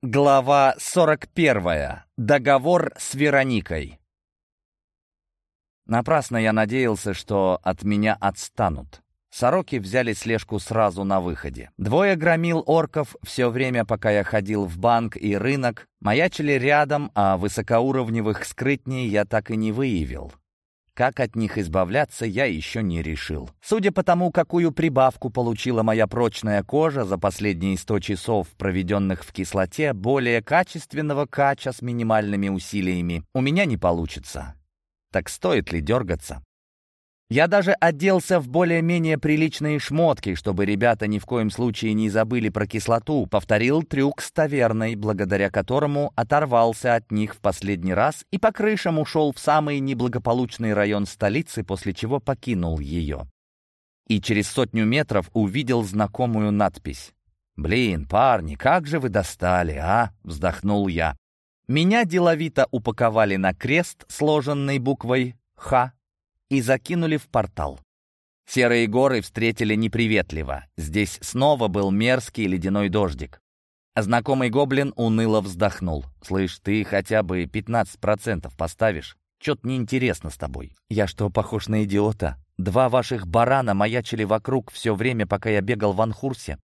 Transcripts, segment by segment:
Глава 41. Договор с Вероникой. Напрасно я надеялся, что от меня отстанут. Сороки взяли слежку сразу на выходе. Двое громил орков все время, пока я ходил в банк и рынок, маячили рядом, а высокоуровневых скрытней я так и не выявил. Как от них избавляться, я еще не решил. Судя по тому, какую прибавку получила моя прочная кожа за последние 100 часов, проведенных в кислоте, более качественного кача с минимальными усилиями у меня не получится. Так стоит ли дергаться? Я даже оделся в более-менее приличные шмотки, чтобы ребята ни в коем случае не забыли про кислоту. Повторил трюк с таверной, благодаря которому оторвался от них в последний раз и по крышам ушел в самый неблагополучный район столицы, после чего покинул ее. И через сотню метров увидел знакомую надпись. «Блин, парни, как же вы достали, а?» — вздохнул я. Меня деловито упаковали на крест, сложенный буквой «Х», и закинули в портал. Серые горы встретили неприветливо. Здесь снова был мерзкий ледяной дождик. Знакомый гоблин уныло вздохнул. «Слышь, ты хотя бы 15% поставишь? Чё-то неинтересно с тобой. Я что, похож на идиота? Два ваших барана маячили вокруг все время, пока я бегал в Анхурсе.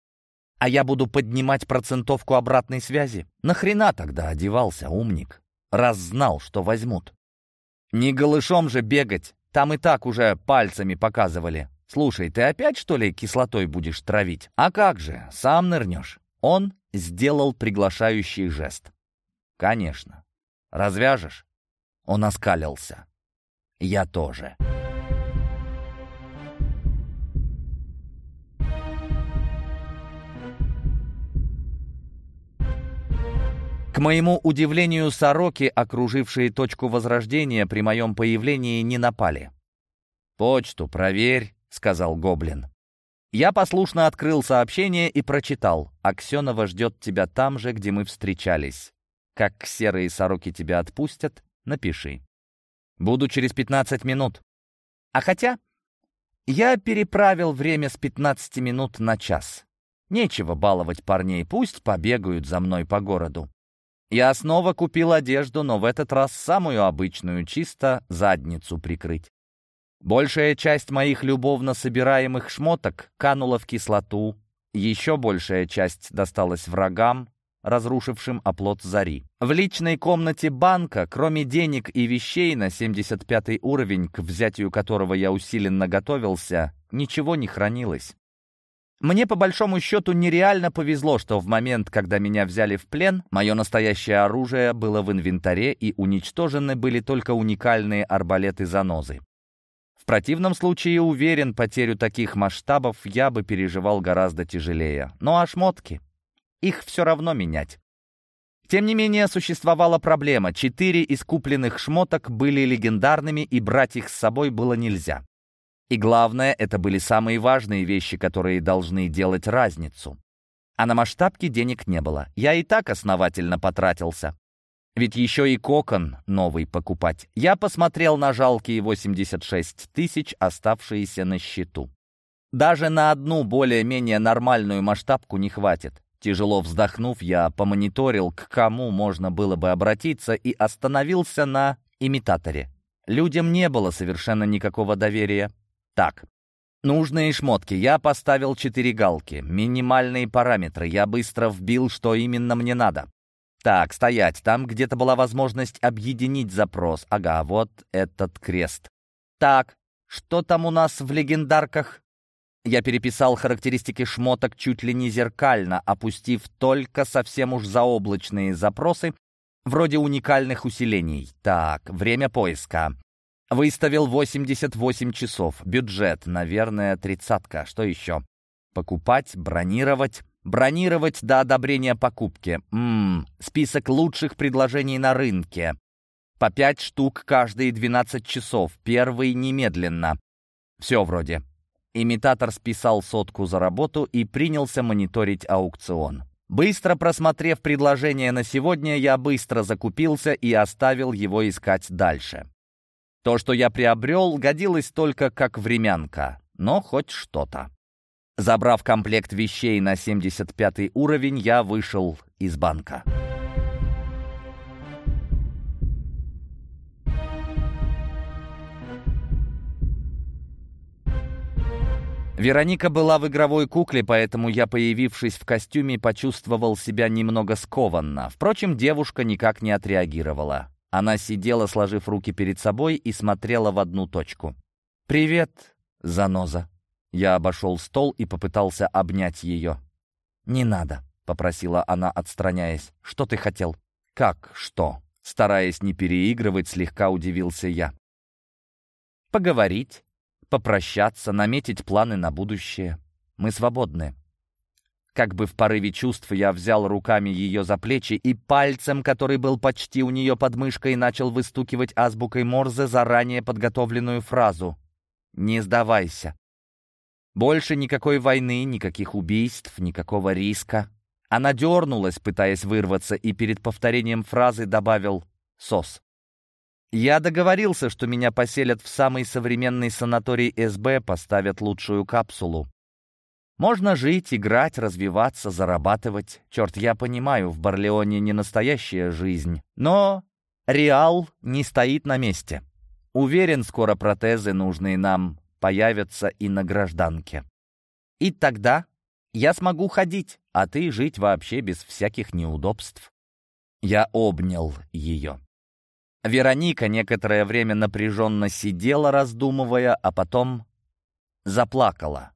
А я буду поднимать процентовку обратной связи? Нахрена тогда одевался, умник? Раз знал, что возьмут. Не голышом же бегать, там и так уже пальцами показывали. Слушай, ты опять, что ли, кислотой будешь травить? А как же, сам нырнешь. Он сделал приглашающий жест. Конечно. Развяжешь? Он оскалился. Я тоже. Моему удивлению, сороки, окружившие точку возрождения, при моем появлении не напали. «Почту проверь», — сказал Гоблин. Я послушно открыл сообщение и прочитал. «Аксенова ждет тебя там же, где мы встречались. Как серые сороки тебя отпустят, напиши. Буду через 15 минут. А хотя я переправил время с 15 минут на час. Нечего баловать парней, пусть побегают за мной по городу. Я снова купил одежду, но в этот раз самую обычную, чисто задницу прикрыть. Большая часть моих любовно собираемых шмоток канула в кислоту, еще большая часть досталась врагам, разрушившим оплот зари. В личной комнате банка, кроме денег и вещей на 75 уровень, к взятию которого я усиленно готовился, ничего не хранилось. Мне, по большому счету, нереально повезло, что в момент, когда меня взяли в плен, мое настоящее оружие было в инвентаре и уничтожены были только уникальные арбалеты-занозы. В противном случае, уверен, потерю таких масштабов я бы переживал гораздо тяжелее. Ну а шмотки? Их все равно менять. Тем не менее, существовала проблема. Четыре из купленных шмоток были легендарными, и брать их с собой было нельзя. И главное, это были самые важные вещи, которые должны делать разницу. А на масштабке денег не было. Я и так основательно потратился. Ведь еще и кокон новый покупать. Я посмотрел на жалкие 86 тысяч, оставшиеся на счету. Даже на одну более-менее нормальную масштабку не хватит. Тяжело вздохнув, я помониторил, к кому можно было бы обратиться, и остановился на имитаторе. Людям не было совершенно никакого доверия. Так, нужные шмотки. Я поставил четыре галки. Минимальные параметры. Я быстро вбил, что именно мне надо. Так, стоять. Там где-то была возможность объединить запрос. Ага, вот этот крест. Так, что там у нас в легендарках? Я переписал характеристики шмоток чуть ли не зеркально, опустив только совсем уж заоблачные запросы, вроде уникальных усилений. Так, время поиска. Выставил 88 часов. Бюджет, наверное, тридцатка. Что еще? Покупать, бронировать. Бронировать до одобрения покупки. Ммм, список лучших предложений на рынке. По 5 штук каждые 12 часов. Первый немедленно. Все вроде. Имитатор списал сотку за работу и принялся мониторить аукцион. Быстро просмотрев предложение на сегодня, я быстро закупился и оставил его искать дальше. То, что я приобрел, годилось только как времянка, но хоть что-то. Забрав комплект вещей на 75 уровень, я вышел из банка. Вероника была в игровой кукле, поэтому я, появившись в костюме, почувствовал себя немного скованно. Впрочем, девушка никак не отреагировала. Она сидела, сложив руки перед собой, и смотрела в одну точку. «Привет, заноза!» Я обошел стол и попытался обнять ее. «Не надо», — попросила она, отстраняясь. «Что ты хотел?» «Как что?» Стараясь не переигрывать, слегка удивился я. «Поговорить, попрощаться, наметить планы на будущее. Мы свободны». Как бы в порыве чувств я взял руками ее за плечи и пальцем, который был почти у нее под мышкой, начал выстукивать азбукой Морзе заранее подготовленную фразу «Не сдавайся». Больше никакой войны, никаких убийств, никакого риска. Она дернулась, пытаясь вырваться, и перед повторением фразы добавил «сос». Я договорился, что меня поселят в самый современный санаторий СБ, поставят лучшую капсулу. Можно жить, играть, развиваться, зарабатывать. Черт, я понимаю, в Барлеоне не настоящая жизнь. Но Реал не стоит на месте. Уверен, скоро протезы, нужные нам, появятся и на гражданке. И тогда я смогу ходить, а ты жить вообще без всяких неудобств. Я обнял ее. Вероника некоторое время напряженно сидела, раздумывая, а потом заплакала.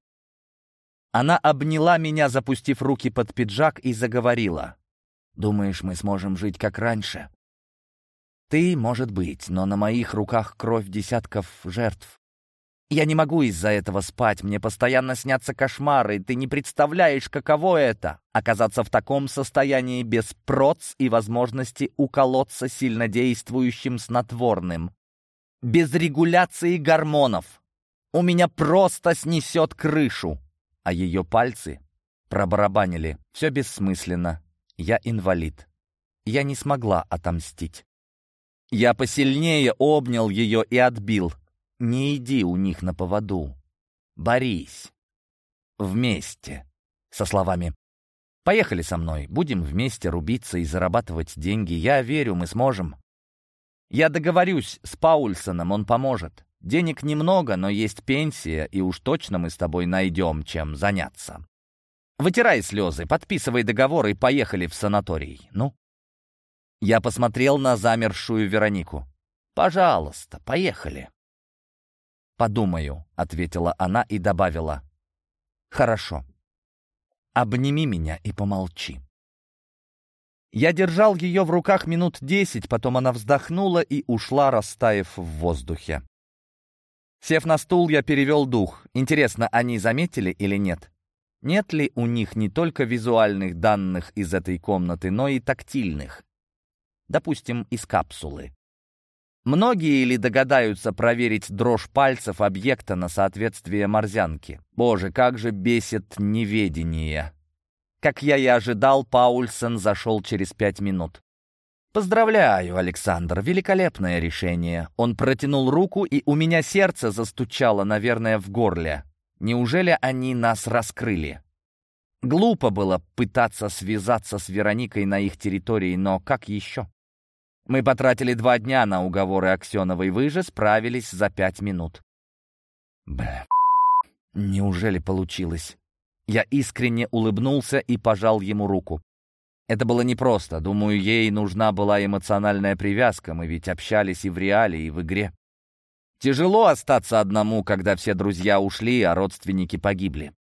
Она обняла меня, запустив руки под пиджак, и заговорила. «Думаешь, мы сможем жить как раньше?» «Ты, может быть, но на моих руках кровь десятков жертв. Я не могу из-за этого спать, мне постоянно снятся кошмары, ты не представляешь, каково это — оказаться в таком состоянии без проц и возможности уколоться сильнодействующим снотворным. Без регуляции гормонов. У меня просто снесет крышу. А ее пальцы пробарабанили. Все бессмысленно. Я инвалид. Я не смогла отомстить. Я посильнее обнял ее и отбил. Не иди у них на поводу. Борись. Вместе. Со словами «Поехали со мной, будем вместе рубиться и зарабатывать деньги. Я верю, мы сможем». Я договорюсь с Паульсоном, он поможет. Денег немного, но есть пенсия, и уж точно мы с тобой найдем, чем заняться. Вытирай слезы, подписывай договор и поехали в санаторий. Ну? Я посмотрел на замершую Веронику. Пожалуйста, поехали. «Подумаю», — ответила она и добавила. «Хорошо. Обними меня и помолчи». Я держал ее в руках минут десять, потом она вздохнула и ушла, растаяв в воздухе. Сев на стул, я перевел дух. Интересно, они заметили или нет? Нет ли у них не только визуальных данных из этой комнаты, но и тактильных? Допустим, из капсулы. Многие ли догадаются проверить дрожь пальцев объекта на соответствие морзянке? Боже, как же бесит неведение! Как я и ожидал, Паульсон зашел через пять минут. «Поздравляю, Александр, великолепное решение». Он протянул руку, и у меня сердце застучало, наверное, в горле. Неужели они нас раскрыли? Глупо было пытаться связаться с Вероникой на их территории, но как еще? Мы потратили два дня на уговоры Аксеновой, вы же справились за пять минут. Бля, неужели получилось? Я искренне улыбнулся и пожал ему руку. Это было непросто. Думаю, ей нужна была эмоциональная привязка. Мы ведь общались и в реале, и в игре. Тяжело остаться одному, когда все друзья ушли, а родственники погибли.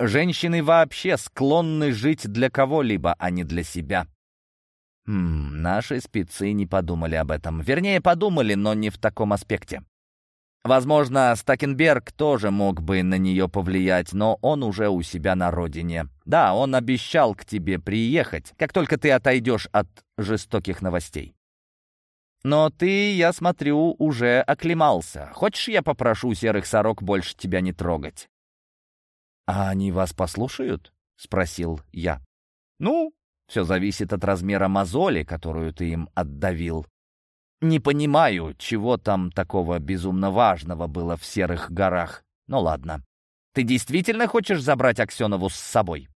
Женщины вообще склонны жить для кого-либо, а не для себя. Хм, наши спецы не подумали об этом. Вернее, подумали, но не в таком аспекте. Возможно, Стакенберг тоже мог бы на нее повлиять, но он уже у себя на родине. Да, он обещал к тебе приехать, как только ты отойдешь от жестоких новостей. Но ты, я смотрю, уже оклемался. Хочешь, я попрошу серых сорок больше тебя не трогать? — А они вас послушают? — спросил я. — Ну, все зависит от размера мозоли, которую ты им отдавил. Не понимаю, чего там такого безумно важного было в Серых горах. Ну ладно. Ты действительно хочешь забрать Аксенову с собой?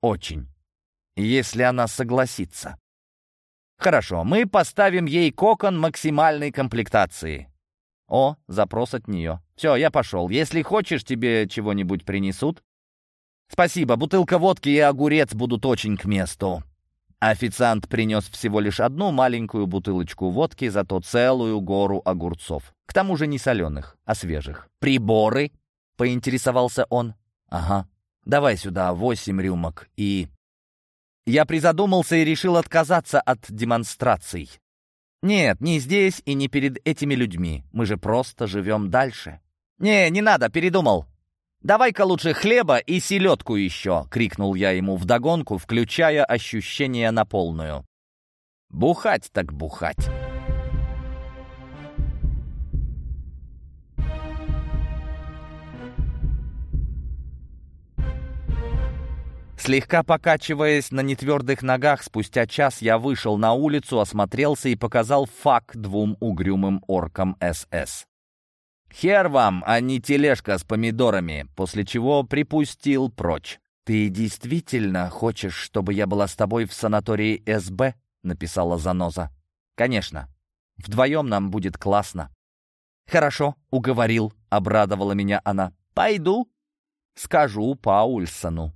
Очень. если она согласится. Хорошо, мы поставим ей кокон максимальной комплектации. О, запрос от нее. Все, я пошел. Если хочешь, тебе чего-нибудь принесут? Спасибо, бутылка водки и огурец будут очень к месту. Официант принес всего лишь одну маленькую бутылочку водки, зато целую гору огурцов. К тому же не соленых, а свежих. «Приборы?» — поинтересовался он. «Ага. Давай сюда восемь рюмок и...» Я призадумался и решил отказаться от демонстраций. Нет, не здесь и не перед этими людьми. Мы же просто живем дальше. «Не, не надо, передумал. «Давай-ка лучше хлеба и селедку еще!» — крикнул я ему вдогонку, включая ощущение на полную. «Бухать так бухать!» Слегка покачиваясь на нетвердых ногах, спустя час я вышел на улицу, осмотрелся и показал фак двум угрюмым оркам СС. «Хер вам, а не тележка с помидорами», после чего припустил прочь. «Ты действительно хочешь, чтобы я была с тобой в санатории СБ?» — написала Заноза. «Конечно. Вдвоем нам будет классно». «Хорошо», — уговорил, — обрадовала меня она. «Пойду, скажу Паульсону».